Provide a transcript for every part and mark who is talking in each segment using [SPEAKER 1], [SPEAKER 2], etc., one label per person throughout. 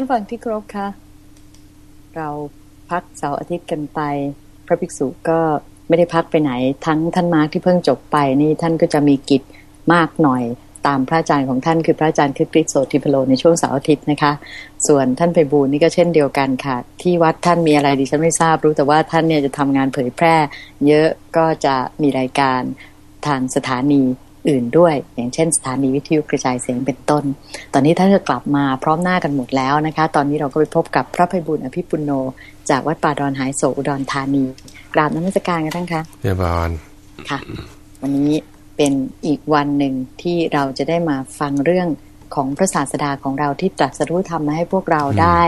[SPEAKER 1] ท่านฟังที่ครบค่ะเราพักเสาร์อาทิตย์กันไป พระภิกษุก็ไม่ได้พักไปไหน ทั้งท่านมาร์กที่เพิ่งจบไปนี่ท่านก็จะมีกิจมากหน่อยตามพระอาจารย์ของท่านคือพระอาจารย์คริสโสติพโลในช่วงเสาร์อาทิตย์นะคะ ส่วนท่านไปบูรนี่ก็เช่นเดียวกันค่ะ ที่วัดท่านมีอะไรดิฉันไม่ทราบรู้แต่ว่าท่านเนี่ยจะทำงานเผยแพร่ เยอะก็จะมีรายการทางสถานี อื่นด้วย อย่างเช่นสถานีวิทยุกระจายเสียงเป็นต้น ตอนนี้ท่านจะกลับมาพร้อมหน้ากันหมดแล้วนะคะ ตอนนี้เราก็ไปพบกับพระภัยบุญอภิปุโน จากวัดป่าดอนหายโศอุดรธานี กราบน้ำมัสการกันทั้งคะ
[SPEAKER 2] เรียบร้อย
[SPEAKER 1] ค่ะ วันนี้เป็นอีกวันหนึ่งที่เราจะได้มาฟังเรื่องของพระศาสดาของเราที่ตรัสรู้ธรรมมาให้พวกเราได้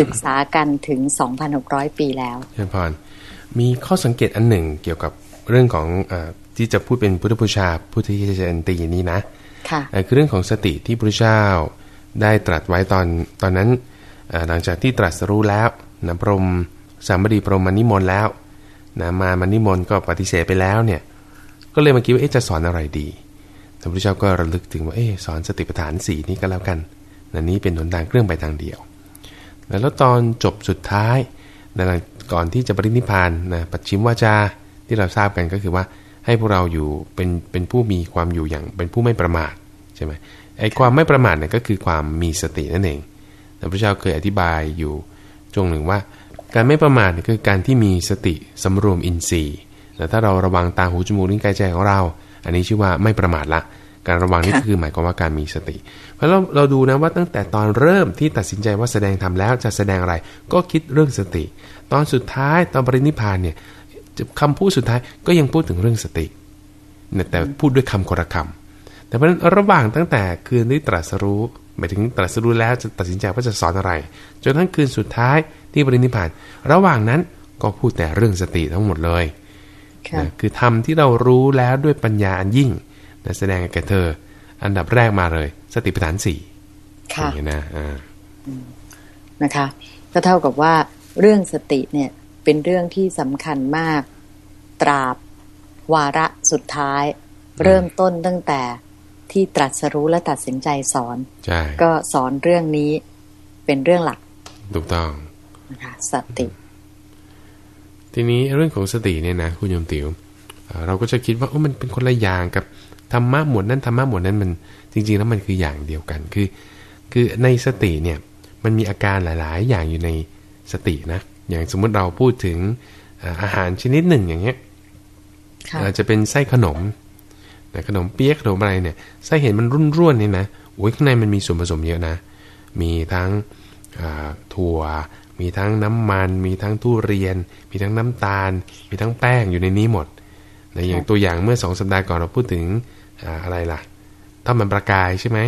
[SPEAKER 1] ศึกษากันถึง 2,600 ปีแล้ว
[SPEAKER 2] เรียบร้อยมีข้อสังเกตอันหนึ่งเกี่ยวกับเรื่องของอ ที่จะพูดเป็นพุทธบูชาพุทธเจนตีนี้นะ
[SPEAKER 1] ค่ะ
[SPEAKER 2] เอ่อคือเรื่องของสติที่พระเจ้าได้ตรัสไว้ตอนตอนนั้นเอ่อหลังจากที่ตรัสรู้แล้วนะพรหมสามบดีพรหมมานิมนต์แล้วนะมามานิมนต์ก็ปฏิเสธไปแล้วเนี่ยก็เลยมาคิดว่าเอ๊ะจะสอนอะไรดีพระพุทธเจ้าก็ระลึกถึงว่าเอ๊ะสอนสติปัฏฐานสี่นี้ก็แล้วกันนะนี้เป็นหนทางเครื่องไปทางเดียวแล้วตอนจบสุดท้ายนะก่อนที่จะปรินิพพานนะปัจฉิมวาจาที่เราทราบกันก็คือว่า ให้พวกเราอยู่เป็นเป็นผู้มีความอยู่อย่างเป็นผู้ไม่ประมาทใช่ไหมไอ้ความไม่ประมาทเนี่ยก็คือความมีสตินั่นเองแต่พระเจ้าเคยอธิบายอยู่จงหนึ่งว่า การไม่ประมาทเนี่ยคือการที่มีสติสำรวมอินทรีย์แต่ถ้าเราระวังตาหูจมูกลิ้นกายใจของเรา อันนี้ชื่อว่าไม่ประมาทละ การระวังนี่คือหมายความว่าการมีสติ เพราะเราเราดูนะว่าตั้งแต่ตอนเริ่มที่ตัดสินใจว่าแสดงทำแล้วจะแสดงอะไร ก็คิดเรื่องสติ ตอนสุดท้ายตอนปรินิพพานเนี่ย คำพูดสุดท้ายก็ยังพูดถึงเรื่องสติเนี่ยแต่พูดด้วยคำคนละคำแต่เพราะฉะนั้นระหว่างตั้งแต่คืนที่ตรัสรู้หมายถึงตรัสรู้แล้วจะตัดสินใจว่าจะสอนอะไร จนทั้งคืนสุดท้ายที่ปรินิพพาน ระหว่างนั้นก็พูดแต่เรื่องสติทั้งหมดเลย
[SPEAKER 1] ค่ะ
[SPEAKER 2] นะคือทำที่เรารู้แล้วด้วยปัญญาอันยิ่งนะแสดงแก่เธอ อันดับแรกมาเลย สติปัฏฐานสี่อ
[SPEAKER 1] ค่ะ
[SPEAKER 2] ย่างนี้นะอ่า
[SPEAKER 1] นะคะ ก็เท่ากับว่าเรื่องสติเนี่ยเป็นเรื่องที่สำคัญมาก ตราบ วาระสุดท้าย เริ่มต้นตั้งแต่ที่ตรัสรู้และตัดสินใจสอน
[SPEAKER 2] ใช่
[SPEAKER 1] ก็สอนเรื่องนี้เป็นเรื่องหลัก
[SPEAKER 2] ถูกต้อง
[SPEAKER 1] นะคะสติ
[SPEAKER 2] ทีนี้เรื่องของสติเนี่ยนะคุณโยมติวเอ่อเราก็จะคิดว่าโอ้มันเป็นคนละอย่างกับธรรมะหมวดนั้นธรรมะหมวดนั้นมันจริง ๆ แล้วมันคืออย่างเดียวกัน คือ คือในสติเนี่ยมันมีอาการหลาย ๆ อย่างอยู่ในสตินะ อย่างสมมุติเราพูดถึงเอ่ออาหารชนิดหนึ่งอย่างเงี้ย
[SPEAKER 1] ค่ะ
[SPEAKER 2] อาจจะเป็นไส้ขนมนะขนมเปี๊ยกขนมอะไรเนี่ยไส้เห็นมันรุ่นร่วนเนี่ยนะโอ้ยข้างในมันมีส่วนผสมเยอะนะ มีทั้งอ่าถั่ว มีทั้งน้ำมัน มีทั้งทุเรียน มีทั้งน้ำตาล มีทั้งแป้งอยู่ในนี้หมดนะอย่างตัวอย่างเมื่อสองสัปดาห์ก่อนเราพูดถึงอาอะไรล่ะถ้ามันประกายใช่ไหม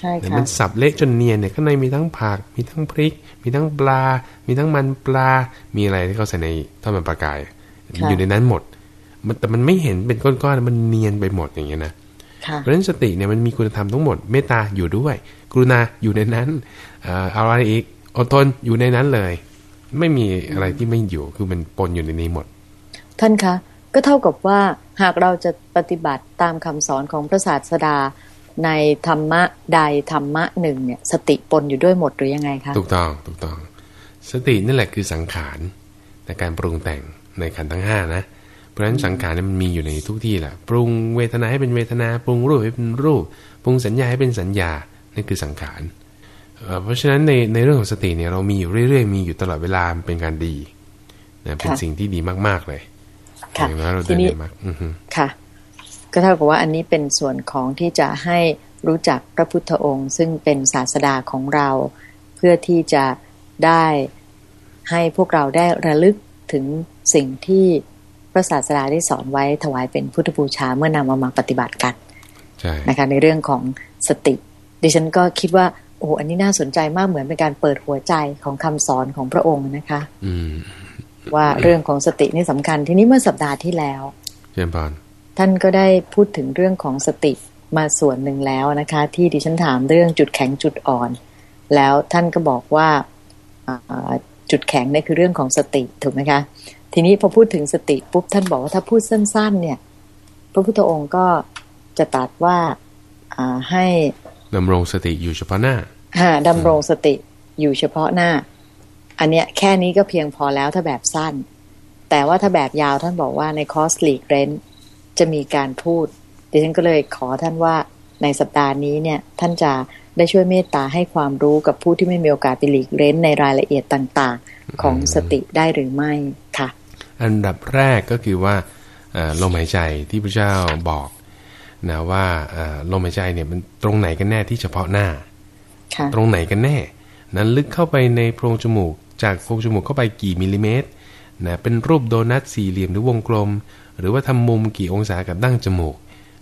[SPEAKER 1] ใช่
[SPEAKER 2] แต่
[SPEAKER 1] ค่ะ
[SPEAKER 2] มันสับเละจนเนียนเนี่ยข้างในมีทั้งผัก มีทั้งพริก มีทั้งปลา มีทั้งมันปลา มีอะไรที่เขาใส่ในทอดมันปลากาย อยู่ในนั้นหมด มันแต่มันไม่เห็นเป็นก้อนๆมันเนียนไปหมดอย่างเงี้ยนะ
[SPEAKER 1] ค่ะ
[SPEAKER 2] เพราะฉะนั้นสติเนี่ยมันมีคุณธรรมทั้งหมดเมตตาอยู่ด้วย กรุณาอยู่ในนั้นเอ่อเอาอะไรอีกอดทนอยู่ในนั้นเลย ไม่มีอะไรที่ไม่อยู่คือมันปนอยู่ในนี้หมด
[SPEAKER 1] ท่านคะก็เท่ากับว่าหากเราจะปฏิบัติตามคำสอนของพระศาสดาในธรรมะใดธรรมะหนึ่งเนี่ยสติปนอยู่ด้วยหมดหรือยังไงคะ
[SPEAKER 2] ถูกต้องถูกต้อง สตินั่นแหละคือสังขารในการปรุงแต่งในขันธ์ทั้งห้านะเพ ราะฉะนั้นสังขารเนี่ยมันมีอยู่ในทุกที่แหละปรุงเวทนาให้เป็นเวทนาปรุงรูปให้เป็นรูป ปรุงสัญญาให้เป็นสัญญานั่นคือสังขารเอ่อเพราะฉะนั้นในในเรื่องของสติเนี่ยเรามีอยู่เรื่อยๆมีอยู่ตลอดเวลามันเป็นการดีนะเป็น
[SPEAKER 1] ค่ะ
[SPEAKER 2] สิ่งที่ดีมากๆเลย
[SPEAKER 1] ค่ะ
[SPEAKER 2] อย่างน้อยเรา
[SPEAKER 1] ที
[SPEAKER 2] เดิน
[SPEAKER 1] นี้
[SPEAKER 2] ได้มากอือฮึ
[SPEAKER 1] ค่ะ ก็เท่ากับว่าอันนี้เป็นส่วนของที่จะให้รู้จักพระพุทธองค์ ซึ่งเป็นศาสดาของเรา เพื่อที่จะได้ให้พวกเราได้ระลึกถึงสิ่งที่ พระศาสดาได้สอนไว้ถวายเป็นพุทธบูชาเมื่อนำเอามาปฏิบัติกัน
[SPEAKER 2] ใช่
[SPEAKER 1] นะคะ ในเรื่องของสติ ดิฉันก็คิดว่า โอ้อันนี้น่าสนใจมากเหมือนเป็นการเปิดหัวใจของคำสอนของพระองค์นะคะ
[SPEAKER 2] อืม
[SPEAKER 1] ว่าเรื่องของสตินี่สำคัญ ทีนี้เมื่อสัปดาห์ที่แล้ว
[SPEAKER 2] เชิญพร
[SPEAKER 1] ท่านก็ได้พูดถึงเรื่องของสติมาส่วนหนึ่งแล้วนะคะ ที่ดิฉันถามเรื่องจุดแข็งจุดอ่อน แล้วท่านก็บอกว่าอ่าจุดแข็งเนี่ยคือเรื่องของสติถูกไหมคะ ทีนี้พอพูดถึงสติปุ๊บท่านบอกว่าถ้าพูดสั้น ๆ เนี่ย พระพุทธองค์ก็จะตรัสว่าอ่าให้
[SPEAKER 2] ดำรงสติอยู่เฉพาะหน้า
[SPEAKER 1] หาดำรงสติอยู่เฉพาะหน้า อันเนี้ยแค่นี้ก็เพียงพอแล้วถ้าแบบสั้น แต่ว่าถ้าแบบยาวท่านบอกว่าในคอร์สลีกเรนจะมีการพูดดิฉันก็เลยขอท่านว่าในสัปดาห์นี้เนี่ย ท่านจะได้ช่วยเมตตาให้ความรู้กับผู้ที่ไม่มีโอกาสไปหลีกเล้นในรายละเอียดต่าง ๆ ของสติได้หรือไม่ค่ะ
[SPEAKER 2] อันดับแรกก็คือว่าเอ่อลมหายใจที่พระเจ้าบอกนะว่าเอ่อลมหายใจเนี่ยมันตรงไหนกันแน่ที่เฉพาะหน้า
[SPEAKER 1] ค่ะ
[SPEAKER 2] ตรงไหนกันแน่ นั้นลึกเข้าไปในโพรงจมูก จากโพรงจมูกเข้าไปกี่มิลลิเมตรนะเป็นรูปโดนัทสี่เหลี่ยมหรือวงกลม หรือว่าทำมุมกี่องศากับดั้งจมูก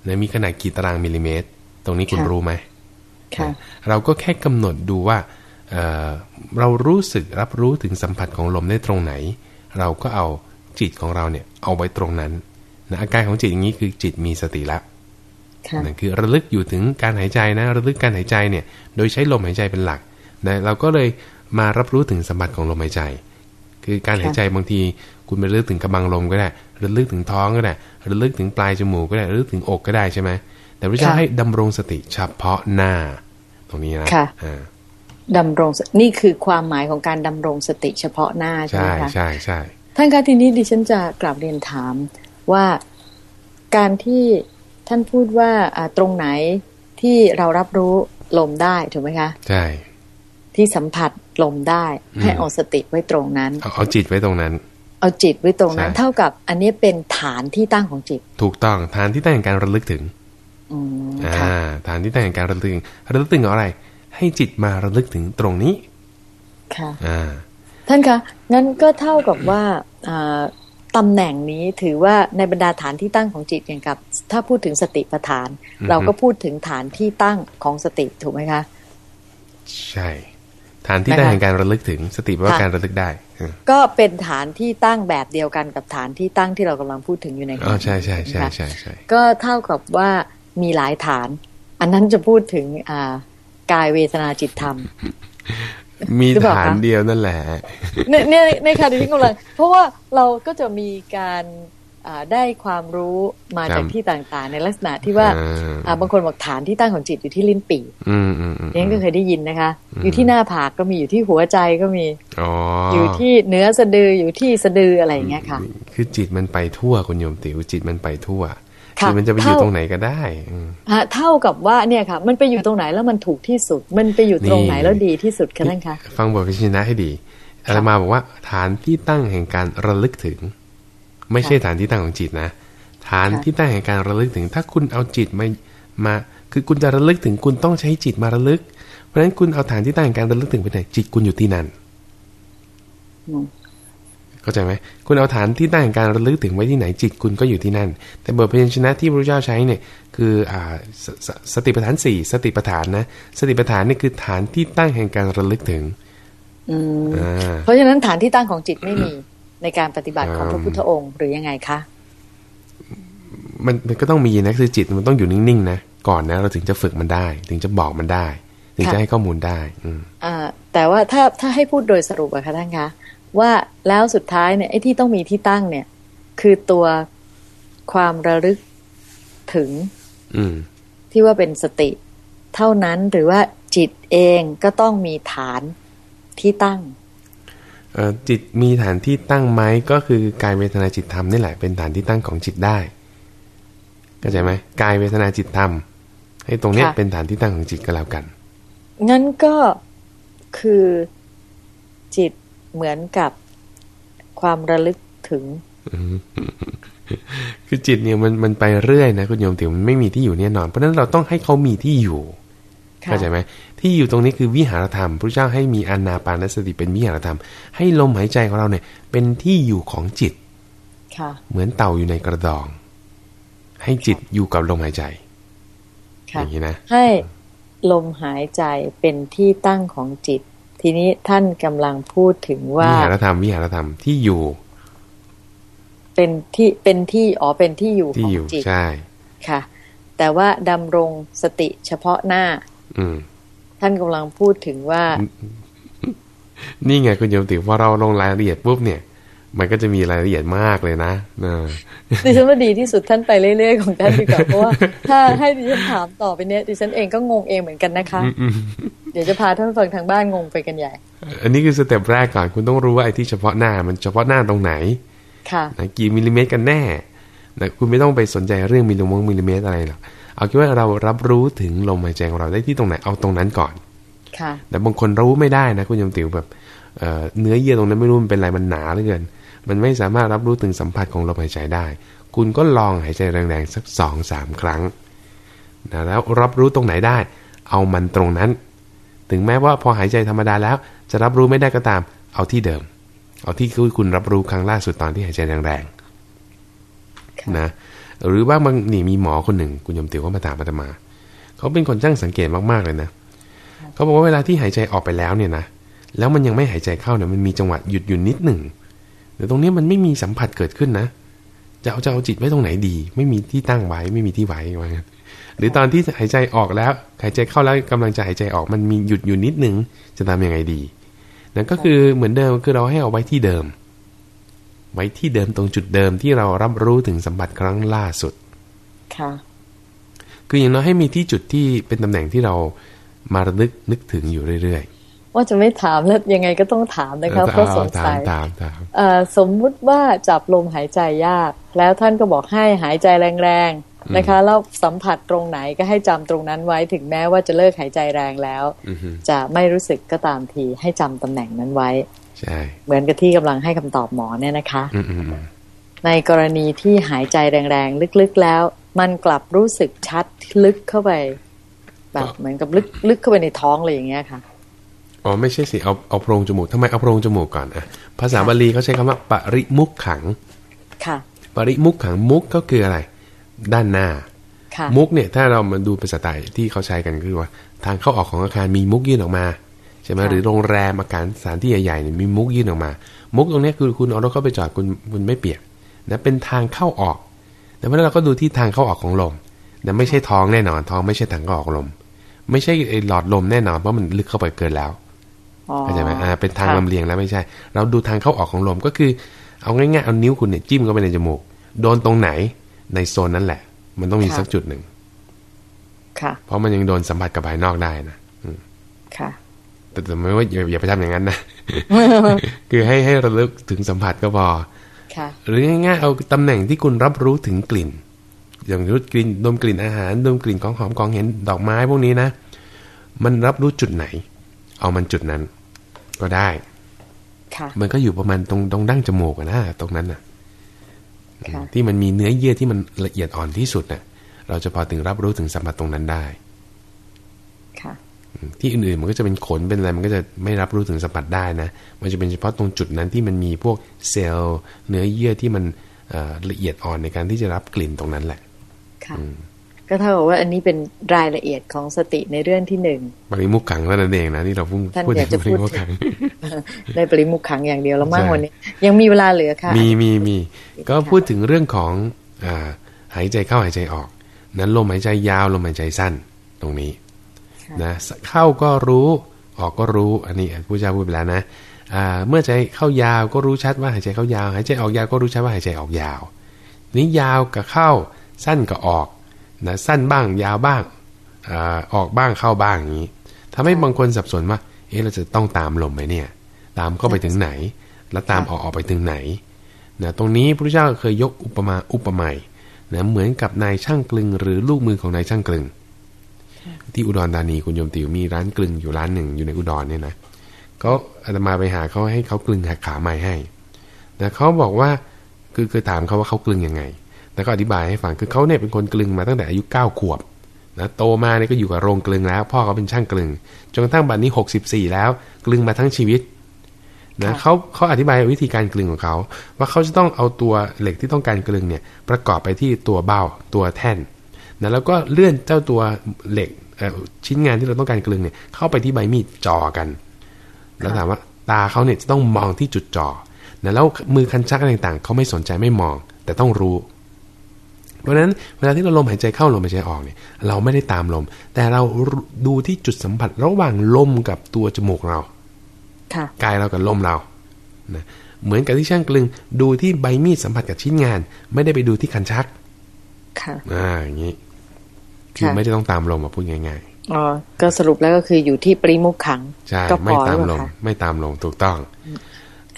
[SPEAKER 2] นะมีขนาดกี่ตารางมิลลิเมตร ตรงนี้คุณ
[SPEAKER 1] ค่ะ
[SPEAKER 2] รู้ไหม
[SPEAKER 1] ค่ะ
[SPEAKER 2] เราก็แค่กำหนดดูว่าเอ่อเรารู้สึกรับรู้ถึงสัมผัสของลมได้ตรงไหน เราก็เอา จิตของเราเนี่ยเอาไว้ตรงนั้นนะอาการของจิตอย่างนี้คือจิตมีสติแล้ว
[SPEAKER 1] ค่ะ
[SPEAKER 2] นั่นคือระลึกอยู่ถึงการหายใจนะ ระลึกการหายใจเนี่ย โดยใช้ลมหายใจเป็นหลักนะเราก็เลยมารับรู้ถึงสัมผัสของลมหายใจ คือการหายใจบางที คุณไประลึกถึงกระบังลมก็ได้ระลึกถึงท้องก็ได้ระลึกถึงปลายจมูกก็ได้ระลึกถึงอกก็ได้ใช่ไหมแต่พระเจ้า
[SPEAKER 1] ค่ะ
[SPEAKER 2] ให้ดำรงสติเฉพาะหน้า ตรงนี้นะ
[SPEAKER 1] ค่ะ
[SPEAKER 2] อ่า
[SPEAKER 1] ดำรงสนี่คือความหมายของการดำรงสติเฉพาะหน้าใช่ไห
[SPEAKER 2] ใช่
[SPEAKER 1] มคะ
[SPEAKER 2] ใช่ใช่
[SPEAKER 1] ท่านคะทีนี้ดิฉันจะกลับเรียนถามว่าการที่ท่านพูดว่าอ่าตรงไหนที่เรารับรู้ลมได้ถูกไหมคะ
[SPEAKER 2] ใช่
[SPEAKER 1] ที่สัมผัสลมได้
[SPEAKER 2] อืม
[SPEAKER 1] ให้เอาสติไว้ตรงนั้น
[SPEAKER 2] เอาเอาจิตไว้ตรงนั้น
[SPEAKER 1] เอาจิตไว้ตรงนั้น
[SPEAKER 2] ใช่
[SPEAKER 1] เท่ากับอันนี้เป็นฐานที่ตั้งของจิต
[SPEAKER 2] ถูกต้องฐานที่ตั้งแห่งการระลึกถึง
[SPEAKER 1] อืม
[SPEAKER 2] อ่า
[SPEAKER 1] ค่ะ
[SPEAKER 2] ฐานที่ตั้งแห่งการระลึกถึงระลึกถึงอะไร ให้จิตมาระลึกถึงตรงนี้
[SPEAKER 1] ค่ะ
[SPEAKER 2] อ่า
[SPEAKER 1] ท่านคะงั้นก็เท่ากับว่าอ่าตำแหน่งนี้ถือว่าในบรรดาฐานที่ตั้งของจิตอย่างกับ ถ้าพูดถึงสติปัฏฐาน
[SPEAKER 2] อือฮึ
[SPEAKER 1] เราก็พูดถึงฐานที่ตั้งของสติถูกไหมคะ
[SPEAKER 2] ใช่ ฐานที่ตั้ง
[SPEAKER 1] นะคะ
[SPEAKER 2] แห่งการระลึกถึงสติแปลว่า
[SPEAKER 1] ค่ะ
[SPEAKER 2] การระลึกได้อืม
[SPEAKER 1] ก็เป็นฐานที่ตั้งแบบเดียวกันกับฐานที่ตั้งที่เรากำลังพูดถึงอยู่ในขณะ
[SPEAKER 2] อ๋อ
[SPEAKER 1] นี้
[SPEAKER 2] ใช่ใช่ใช่
[SPEAKER 1] นะคะ
[SPEAKER 2] ใช่ใช่
[SPEAKER 1] ก็เท่ากับว่ามีหลายฐาน อันนั้นจะพูดถึงอ่ากายเวทนาจิตธรรม
[SPEAKER 2] มี
[SPEAKER 1] หรือเปล่า
[SPEAKER 2] ฐาน
[SPEAKER 1] คะ
[SPEAKER 2] เดียวนั่นแหละ
[SPEAKER 1] เนี่ยเนี่ยในขณะที่กำลังเพราะว่าเราก็จะมีการอ่าได้ความรู้มา
[SPEAKER 2] ครับ
[SPEAKER 1] จากที่ต่างๆ ในลักษณะที่ว่า
[SPEAKER 2] อ่า
[SPEAKER 1] อ่าบางคนบอกฐานที่ตั้งของจิตอยู่ที่ลิ้นปี่
[SPEAKER 2] อืมอืมอืม
[SPEAKER 1] เนี่ยก็เคยได้ยินนะคะ
[SPEAKER 2] อืม
[SPEAKER 1] อยู่ที่หน้าผากก็มีอยู่ที่หัวใจก็มี
[SPEAKER 2] อ๋อ
[SPEAKER 1] อ
[SPEAKER 2] อยู่
[SPEAKER 1] ที่เนื้อสะดืออยู่ที่สะดืออะไรอย่างเงี้ยค่ะ
[SPEAKER 2] คือจิตมันไปทั่วคุณโยมติ๋วจิตมันไปทั่ว
[SPEAKER 1] ค่ะ
[SPEAKER 2] จิตมันจะไปอยู่
[SPEAKER 1] เท่า
[SPEAKER 2] ตรงไหนก็ได้อืม
[SPEAKER 1] ฮะเท่ากับว่าเนี่ยค่ะ มันไปอยู่ตรงไหนแล้วมันถูกที่สุด มันไปอยู่ตรงไหน
[SPEAKER 2] นี่
[SPEAKER 1] แล้วดีที่สุดคะท่านคะ
[SPEAKER 2] ฟังบทพิชินะให้ดีอาตมาบอกว่าฐานที่ตั้งแห่งการระลึกถึง ไม่ใช่ฐานที่ตั้งของจิตนะ ฐาน
[SPEAKER 1] ค่ะ
[SPEAKER 2] ที่ตั้งแห่งการระลึกถึง ถ้าคุณเอาจิตมามา คือคุณจะระลึกถึงคุณต้องใช้จิตมาระลึก เพราะฉะนั้นคุณเอาฐานที่ตั้งแห่งการระลึกถึงไปไหนจิตคุณอยู่ที่นั่น
[SPEAKER 1] อืม
[SPEAKER 2] เข้าใจไหมคุณเอาฐานที่ตั้งแห่งการระลึกถึงไว้ที่ไหนจิตคุณก็อยู่ที่นั่น แต่บทพยัญชนะที่พระเจ้าใช้เนี่ยคืออ่าสสสติปัฏฐานสี่สติปัฏฐานนะสติปัฏฐานนี่คือฐานที่ตั้งแห่งการระลึกถึง
[SPEAKER 1] อืม
[SPEAKER 2] อ่า
[SPEAKER 1] เพราะฉะนั้นฐานที่ตั้งของจิตไม่มีในการปฏิบัติของ
[SPEAKER 2] อืม
[SPEAKER 1] พระพุทธองค์หรือยังไงคะ
[SPEAKER 2] มันมันก็ต้องมีนะคือจิตมันต้องอยู่นิ่งๆนะก่อนนะเราถึงจะฝึกมันได้ ถึงจะบอกมันได้ ถึงจะให้ข้อมูลได้ อืม
[SPEAKER 1] อ่าแต่ว่าถ้าถ้าให้พูดโดยสรุปอะคะท่านคะ ว่าแล้วสุดท้ายเนี่ยไอ้ที่ต้องมีที่ตั้งเนี่ย คือตัวความระลึกถึง
[SPEAKER 2] อืม
[SPEAKER 1] ที่ว่าเป็นสติ เท่านั้นหรือว่าจิตเองก็ต้องมีฐานที่ตั้ง
[SPEAKER 2] เอ่อจิตมีฐานที่ตั้งไหมก็คือกายเวทนาจิตธรรมนี่แหละเป็นฐานที่ตั้งของจิตได้เข้าใจไหมกายเวทนาจิตธรรมให้ตรงเนี้ย
[SPEAKER 1] ค่ะ
[SPEAKER 2] เป็นฐานที่ตั้งของจิตก็แล้วกัน
[SPEAKER 1] งั้นก็คือจิต เหมือนกับความระลึกถึง
[SPEAKER 2] คือจิตเนี่ยมันมันไปเรื่อยนะคุณโยมติ๋วมันไม่มีที่อยู่แน่นอน เพราะฉะนั้นเราต้องให้เขามีที่อยู่
[SPEAKER 1] ค่ะ
[SPEAKER 2] เข้าใจไหมที่อยู่ตรงนี้คือวิหารธรรมพระเจ้าให้มีอานาปานสติเป็นวิหารธรรม ให้ลมหายใจของเราเนี่ย เป็นที่อยู่ของจิต
[SPEAKER 1] ค่ะ
[SPEAKER 2] เหมือนเต่าอยู่ในกระดอง ให้จิตอยู่กับลมหายใจอ
[SPEAKER 1] ค่ะ
[SPEAKER 2] ย่างนี้นะ
[SPEAKER 1] ให้ลมหายใจเป็นที่ตั้งของจิต ทีนี้ท่านกำลังพูดถึงว่า
[SPEAKER 2] วิหารธรรมวิหารธรรมที่อยู่
[SPEAKER 1] เป็นที่เป็นที่อ๋อเป็นที่อยู่ข
[SPEAKER 2] ที่
[SPEAKER 1] อง
[SPEAKER 2] อยู่
[SPEAKER 1] จิต
[SPEAKER 2] ใช่
[SPEAKER 1] ค่ะ แต่ว่าดำรงสติเฉพาะหน้า
[SPEAKER 2] อืม
[SPEAKER 1] ท่านกำลังพูดถึงว่า
[SPEAKER 2] นี่ไงคุณโยมติ๋วพอเราลงรายละเอียดปุ๊บเนี่ยมันก็จะมีรายละเอียดมากเลยนะเออ
[SPEAKER 1] ดิฉันว่าดีที่สุดท่านไปเรื่อยๆของท่านดีกว่าเพราะว่าถ้าให้ดิฉันถามต่อไปเนี้ยดิฉันเองก็งงเองเหมือนกันนะคะ
[SPEAKER 2] อืมอืม เดี๋
[SPEAKER 1] ยวจะพาท่านฟังทางบ้านงงไปกันใหญ่
[SPEAKER 2] อันนี้คือ step แรกก่อนคุณต้องรู้ว่าไอ้ที่เฉพาะหน้ามันเฉพาะหน้าตรงไหน
[SPEAKER 1] ค่ะ
[SPEAKER 2] นะกี่มิลลิเมตรกันแน่นะคุณไม่ต้องไปสนใจเรื่องมิลลิเมตรมิลลิเมตรอะไรหรอกเอาคิดว่าเรารับรู้ถึงลมหายใจของเราได้ที่ตรงไหนเอาตรงนั้นก่อน
[SPEAKER 1] ค่ะ
[SPEAKER 2] แต่บางคนรู้ไม่ได้นะคุณยมติ๋วแบบเอ่อเนื้อเยื่อตรงนั้นไม่รู้มันเป็นอะไรมันหนาเหลือเกิน มันไม่สามารถรับรู้ถึงสัมผัสของลมหายใจได้ คุณก็ลองหายใจแรงๆสักสองสามครั้งนะแล้วรับรู้ตรงไหนได้ เอามันตรงนั้น ถึงแม้ว่าพอหายใจธรรมดาแล้ว จะรับรู้ไม่ได้ก็ตาม เอาที่เดิม เอาที่คุณรับรู้ครั้งล่าสุดตอนที่หายใจแรงๆนะหรือว่าบางนี่มีหมอคนหนึ่ง คุณยมติ๋วก็มาถามอาตมา เขาเป็นคนช่างสังเกตมากๆเลยนะเขาบอกว่าเวลาที่หายใจออกไปแล้วเนี่ยนะแล้วมันยังไม่หายใจเข้าเนี่ยมันมีจังหวะหยุดอยู่นิดหนึ่งแต่ตรงนี้มันไม่มีสัมผัสเกิดขึ้นนะจะเอาจะเอาจิตไว้ตรงไหนดี ไม่มีที่ตั้งไว้ไม่มีที่ไว้ว่างั้น หรือตอนที่หายใจออกแล้ว หายใจเข้าแล้วกำลังจะหายใจออกมันมีหยุดอยู่นิดหนึ่งจะทำยังไงดีนั่นก็คือเหมือนเดิมคือเราให้เอาไว้ที่เดิม ไว้ที่เดิมตรงจุดเดิมที่เรารับรู้ถึงสัมผัสครั้งล่าสุด
[SPEAKER 1] ค่ะ
[SPEAKER 2] คืออย่างน้อยให้มีที่จุดที่เป็นตำแหน่งที่เรามาระลึกนึกถึงอยู่เรื่อย
[SPEAKER 1] ว่าจะไม่ถามแล้วยังไงก็ต้องถาม
[SPEAKER 2] ๆ
[SPEAKER 1] นะคะ
[SPEAKER 2] ออ
[SPEAKER 1] เพราะสงสัย
[SPEAKER 2] ตามตาม
[SPEAKER 1] เอ่อสมมุติว่าจับลมหายใจยาก แล้วท่านก็บอกให้หายใจแรงๆ นะคะแล้วสัมผัสตรงไหนก็ให้จำตรงนั้นไว้ถึงแม้ว่าจะเลิกหายใจแรงแล้ว
[SPEAKER 2] อือฮึ
[SPEAKER 1] จะไม่รู้สึกก็ตามทีให้จำตำแหน่งนั้นไว้
[SPEAKER 2] ใช่
[SPEAKER 1] เหมือนกับที่กำลังให้คำตอบหมอเนี่ยนะคะ
[SPEAKER 2] อืมอืมอืม
[SPEAKER 1] ในกรณีที่หายใจแรงๆ ลึกๆแล้ว มันกลับรู้สึกชัดลึกเข้าไป แบบเหมือนกับลึกลึกเข้าไปในท้องเลยอย่างเงี้ยค่ะ
[SPEAKER 2] อ๋อไม่ใช่สิเอาเอาโพรงจมูกทำไมเอาโพรงจมูกก่อนอะภาษาบาลีเขาใช้คำว่าปริมุขขัง
[SPEAKER 1] ค่ะ
[SPEAKER 2] ปริมุขขังมุกก็คืออะไร ด้านหน้า
[SPEAKER 1] ค่ะ
[SPEAKER 2] มุกเนี่ยถ้าเรามาดูภาษาไทยที่เขาใช้กันคือว่า ทางเข้าออกของอาคารมีมุกยื่นออกมาใช่ไหมหรือโรงแรมอาคารสถานที่ใหญ่ๆเนี่ยมีมุกยื่นออกมา มุกตรงเนี้ยคือคุณเอารถเข้าไปจอดคุณคุณไม่เปียกนะเป็นทางเข้าออก แต่เมื่อเราก็ดูที่ทางเข้าออกของลมนะไม่ใช่ท้องแน่นอนท้องไม่ใช่ทางเข้าออกลม ไม่ใช่ไอ้หลอดลมแน่นอนเพราะมันลึกเข้าไปเกินแล้ว
[SPEAKER 1] อ๋อ
[SPEAKER 2] เข้าใจไหมอ่าเป็นทาง
[SPEAKER 1] ค่ะ
[SPEAKER 2] ลำเลียงแล้วไม่ใช่ เราดูทางเข้าออกของลมก็คือ เอาง่ายๆเอานิ้วคุณเนี่ยจิ้มเข้าไปในจมูก โดนตรงไหน ในโซนนั้นแหละ มันต้องมีสักจุดหนึ่ง
[SPEAKER 1] ค่ะ
[SPEAKER 2] เพราะมันยังโดนสัมผัสกับภายนอกได้นะอืม
[SPEAKER 1] ค่ะ
[SPEAKER 2] แต่แต่ไม่ว่าอย่าอย่าไปทำอย่างนั้นนะคือให้ให้ระลึกถึงสัมผัสก็พอ
[SPEAKER 1] ค่ะ
[SPEAKER 2] หรือง่ายๆเอาตำแหน่งที่คุณรับรู้ถึงกลิ่น อย่างรู้กลิ่นดมกลิ่นอาหารดมกลิ่นของหอมของเห็นดอกไม้พวกนี้นะ มันรับรู้จุดไหน เอามันจุดนั้น ก็ได้
[SPEAKER 1] ค่ะ
[SPEAKER 2] มันก็อยู่ประมาณตรงตรงดั้งจมูกอะนะตรงนั้นน่ะ
[SPEAKER 1] ค่ะ
[SPEAKER 2] ที่มันมีเนื้อเยื่อที่มันละเอียดอ่อนที่สุดน่ะ เราจะพอถึงรับรู้ถึงสัมผัสตรงนั้นได้
[SPEAKER 1] ค่ะ
[SPEAKER 2] อืมที่อื่นๆมันก็จะเป็นขนเป็นอะไรมันก็จะไม่รับรู้ถึงสัมผัสได้นะ มันจะเป็นเฉพาะตรงจุดนั้นที่มันมีพวกเซลล์ เนื้อเยื่อที่มันเอ่อละเอียดอ่อนในการที่จะรับกลิ่นตรงนั้นแหละ
[SPEAKER 1] ค่ะ ก็เท่ากับว่าอันนี้เป็นรายละเอียดของสติในเรื่องที่หนึ่ง
[SPEAKER 2] ปริมุขขังนั่นเองนะที่เราพูด
[SPEAKER 1] ท่าน
[SPEAKER 2] พูด
[SPEAKER 1] อยาก
[SPEAKER 2] ถึ
[SPEAKER 1] จะ
[SPEAKER 2] งป
[SPEAKER 1] พู
[SPEAKER 2] ริ
[SPEAKER 1] ด
[SPEAKER 2] มุขขัง
[SPEAKER 1] ได้ปริมุขขังอย่างเดียวแล้วมั่ง
[SPEAKER 2] ใช่
[SPEAKER 1] วันนี้ ยังมีเวลาเหลือค่ะ
[SPEAKER 2] มีมีมีก็พูดถึงเรื่องของอาหายใจเข้าหายใจออก นั้นลมหายใจยาวลมหายใจสั้นตรงนี้
[SPEAKER 1] ค่ะ
[SPEAKER 2] นะเข้าก็รู้ออกก็รู้อันนี้ผู้เจ้าพูดไปแล้วนะอ่าเมื่อใจเข้ายาวก็รู้ชัดว่าหายใจเข้ายาว หายใจออกยาวก็รู้ชัดว่าหายใจออกยาว นี้ยาวกับเข้าสั้นกับออก นะสั้นบ้างยาวบ้างอาออกบ้างเข้าบ้างอย่างนี้ทำให้บางคนสับสนว่า เอ๊ะเราจะต้องตามลมไหมเนี่ย ตามเข้าไปถึงไหน แล้วตามออกออกไปถึงไหนนะตรงนี้พระเจ้าเคยยกอุปมาอุปไมยนะเหมือนกับนายช่างกลึง หรือลูกมือของนายช่างกลึง ที่อุดรธานีคุณโยมติวมีร้านกลึงอยู่ร้านหนึ่งอยู่ในอุดรเนี่ยนะเขาอาตมาไปหาเขาให้เขากลึงขาไม้ให้นะเขาบอกว่าคือคือถามเขาว่าเขากลึงยังไง แล้วก็อธิบายให้ฟังคือเขาเนี่ยเป็นคนกลึงมาตั้งแต่อายุเก้าขวบนะโตมาเนี่ยก็อยู่กับโรงกลึงแล้ว พ่อเขาเป็นช่างกลึงจนกระทั่งบัดนี้หกสิบสี่แล้ว กลึงมาทั้งชีวิตนะเขาเขาอธิบายวิธีการกลึงของเขา ว่าเขาจะต้องเอาตัวเหล็กที่ต้องการกลึงเนี่ยประกอบไปที่ตัวเบ้าตัวแท่นนะแล้วก็เลื่อนเจ้าตัวเหล็กเอ่อชิ้นงานที่เราต้องการกลึงเนี่ยเข้าไปที่ใบมีดจ่อกัน แล้วถามว่าตาเขาเนี่ยจะต้องมองที่จุดจ่อนะแล้วมือคันชักอะไรต่างๆเขาไม่สนใจไม่มอง แต่ต้องรู้ เพราะฉะนั้นเวลาที่เราลมหายใจเข้าลมหายใจออกเนี่ยเราไม่ได้ตามลม แต่เราดูที่จุดสัมผัสระหว่างลมกับตัวจมูกเรา
[SPEAKER 1] ค่ะ
[SPEAKER 2] กายเรากับลมเรานะเหมือนกับที่ช่างกลึงดูที่ใบมีดสัมผัสกับชิ้นงาน ไม่ได้ไปดูที่คันชัก
[SPEAKER 1] ค่ะ
[SPEAKER 2] อ่าอย่างนี้คือ
[SPEAKER 1] ค่ะ
[SPEAKER 2] ไม่ได้ต้องตามลมมาพูดง่าย
[SPEAKER 1] อ๋อก็สรุปแล้วก็คืออยู่ที่ปริมุขขัง
[SPEAKER 2] ใช่
[SPEAKER 1] ก็พ
[SPEAKER 2] ไม่
[SPEAKER 1] อ
[SPEAKER 2] ตาม
[SPEAKER 1] ห
[SPEAKER 2] ล
[SPEAKER 1] รือ
[SPEAKER 2] ม
[SPEAKER 1] เปล่าคะ
[SPEAKER 2] ไม่ตามลมถูกต้อง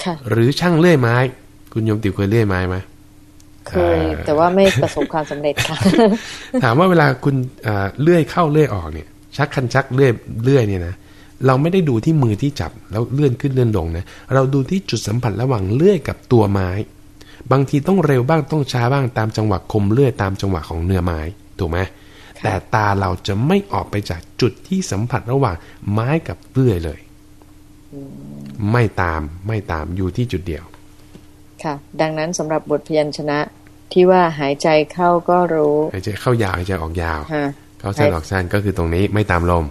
[SPEAKER 1] ค่ะ
[SPEAKER 2] หรือช่างเลื่อยไม้ คุณโยมติวเคยเลื่อยไม้ไหม
[SPEAKER 1] เคยแต่ว่าไม่ประสบความสำเร็จค่ะ
[SPEAKER 2] ถามว่าเวลาคุณเอ่อเลื่อยเข้าเลื่อยออกเนี่ย ชักคันชักเลื่อยเลื่อยเนี่ยนะเราไม่ได้ดูที่มือที่จับแล้วเลื่อนขึ้นเลื่อนลงนะเราดูที่จุดสัมผัสระหว่างเลื่อยกับตัวไม้ บางทีต้องเร็วบ้างต้องช้าบ้างตามจังหวะคมเลื่อยตามจังหวะของเนื้อไม้ถูกไหมแต่ตาเราจะไม่ออกไปจากจุดที่สัมผัสระหว่างไม้กับเลื่อยเลย ไม่ตามไม่ตามอยู่ที่จุดเดียว
[SPEAKER 1] ค่ะ ดังนั้นสำหรับบทพยัญชนะ ที่ว่าหายใจเข้าก็รู้
[SPEAKER 2] หายใจเข้ายาวหายใจออกยาว
[SPEAKER 1] ฮะ
[SPEAKER 2] เข้าสั้นออกสั้นก็คือตรงนี้ไม่ตามลม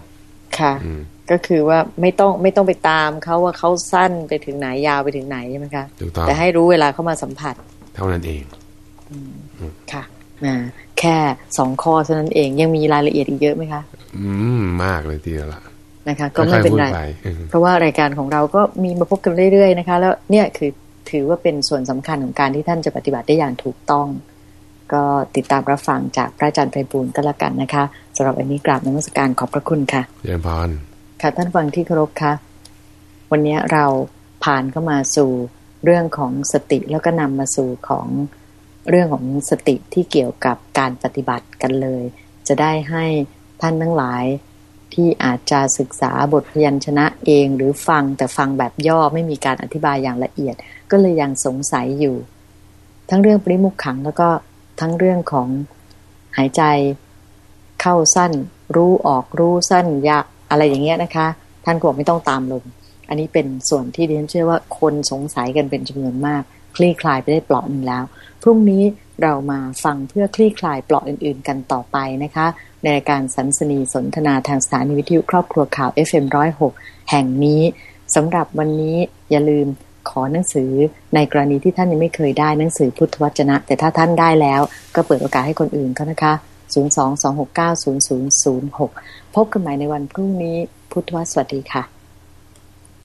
[SPEAKER 1] ค่ะ
[SPEAKER 2] อืม
[SPEAKER 1] ก็คือว่าไม่ต้องไม่ต้องไปตามเขาว่าเขาสั้นไปถึงไหนยาวไปถึงไหนใช่ไหมคะ
[SPEAKER 2] ถูกต้อง
[SPEAKER 1] แต่ให้รู้เวลาเขามาสัมผัส
[SPEAKER 2] เท่านั้นเอง
[SPEAKER 1] ค่ะอ่าแค่สองข้อเท่านั้นเองยังมีรายละเอียดอีกเยอะไหมคะ
[SPEAKER 2] อืมมากเลยทีเดียวละ
[SPEAKER 1] นะคะ ก็ไม่เป็นไร
[SPEAKER 2] ค่อยๆพูดไปอืม
[SPEAKER 1] เพราะว่ารายการของเราก็มีมาพบกันเรื่อยๆนะคะ แล้วเนี่ยคือ ถือว่าเป็นส่วนสำคัญของการที่ท่านจะปฏิบัติได้อย่างถูกต้อง ก็ติดตามรับฟังจากพระอาจารย์ไพบูลย์ก็แล้วกันนะคะสำหรับวันนี้กราบนมัสการขอบพระคุณค่ะ
[SPEAKER 2] เจริญพร
[SPEAKER 1] ค่ะท่านฟังที่เคารพคะวันนี้เราผ่านเข้ามาสู่เรื่องของสติแล้วก็นำมาสู่ของเรื่องของสติที่เกี่ยวกับการปฏิบัติกันเลย จะได้ให้ท่านทั้งหลาย ที่อาจจะศึกษาบทพยัญชนะเองหรือฟังแต่ฟังแบบย่อไม่มีการอธิบายอย่างละเอียด ก็เลยยังสงสัยอยู่ ทั้งเรื่องปริมุขขังแล้วก็ทั้งเรื่องของหายใจเข้าสั้น รู้ออกรู้สั้นยะอะไรอย่างเงี้ยนะคะ ท่านก็บอกไม่ต้องตามลมอันนี้เป็นส่วนที่ดิฉันเชื่อว่าคนสงสัยกันเป็นจำนวนมาก คลี่คลายไปได้เปลาะหนึ่งแล้ว พรุ่งนี้เรามาฟังเพื่อคลี่คลายเปลาะอื่น ๆ กันต่อไปนะคะ ในรายการสันสนีสนทนาทางสถานีวิทยุครอบครัวข่าว FM106 แห่งนี้สำหรับวันนี้อย่าลืมขอหนังสือในกรณีที่ท่านยังไม่เคยได้หนังสือพุทธวจนะ แต่ถ้าท่านได้แล้วก็เปิดโอกาสให้คนอื่นเขานะคะ 022690006 พบกันใหม่ในวันพรุ่งนี้พุทธวสวัสดีค่ะ